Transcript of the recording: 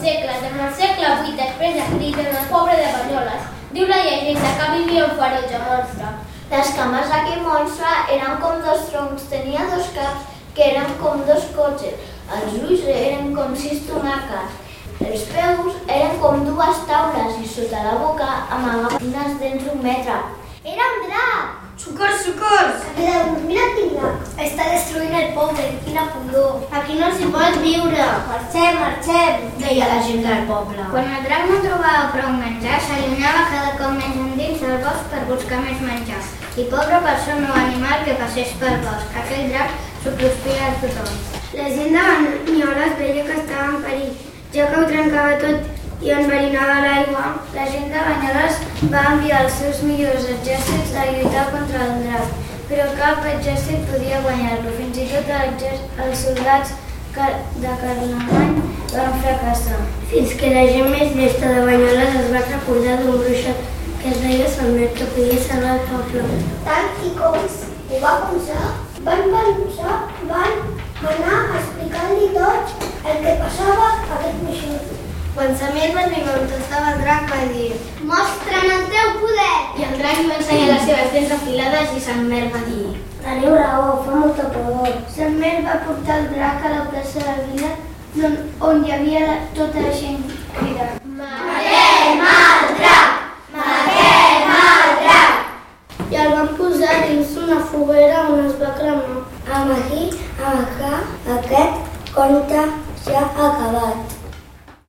segles, en el segle VIII després de Crist, en el poble de Banyoles, diu la llegenda que vivia un ferotge monstre. Les cames d'aquell monstre eren com dos troncs, tenia dos caps que eren com dos cotxes, els ulls eren com sis tomaques, els peus eren com dues taules i sota la boca amagava unes dents d'un metre. Era un drac! Socors, socors! Mireu, mira quin drac! Poble, quina pudor. Aquí no s'hi pot viure. Marxem, marxem, deia la gent del poble. Quan el drac no trobava prou menjar, s'allunyava cada cop més endins del bosc per buscar més menjar. I pobre persona o animal que passés pel bosc, aquell drac s'ho cruspia a tothom. La gent de Banyoles veia que estava en perill, ja que ho trencava tot i enverinava l'aigua. La gent de Banyoles va enviar els seus millors exèrcits a lluitar contra el drac, però cap exèrcit podia guanyar-lo. Fins i tot els soldats de Carlemany van fracassar. Fins que la gent més llesta de Banyoles es va recordar d'un bruixat que es deia Salmet, que podia salvar el poble. Tant i coix ho va pensar, van pensar, van anar a explicar-li tot el que passava a aquest bruixot. Quan Samir va arribar on estava el drac va dir Mostra'm el poder! I el drac li va ensenyar les seves dents afilades i Sant Mer va dir... Teniu raó, fa molta por. Sant Mer va portar el drac a la plaça de la vila on, on hi havia la, tota la gent cridant. Matem el drac! Matem el drac! I el van posar dins una foguera on es va cremar. Amb aquí, amb acá, aquest conte ja acabat.